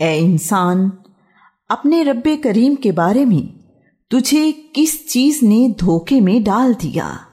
ए इंसान, अपने रब्बे करीम के बारे में तुझे किस चीज़ ने धोखे में डाल दिया?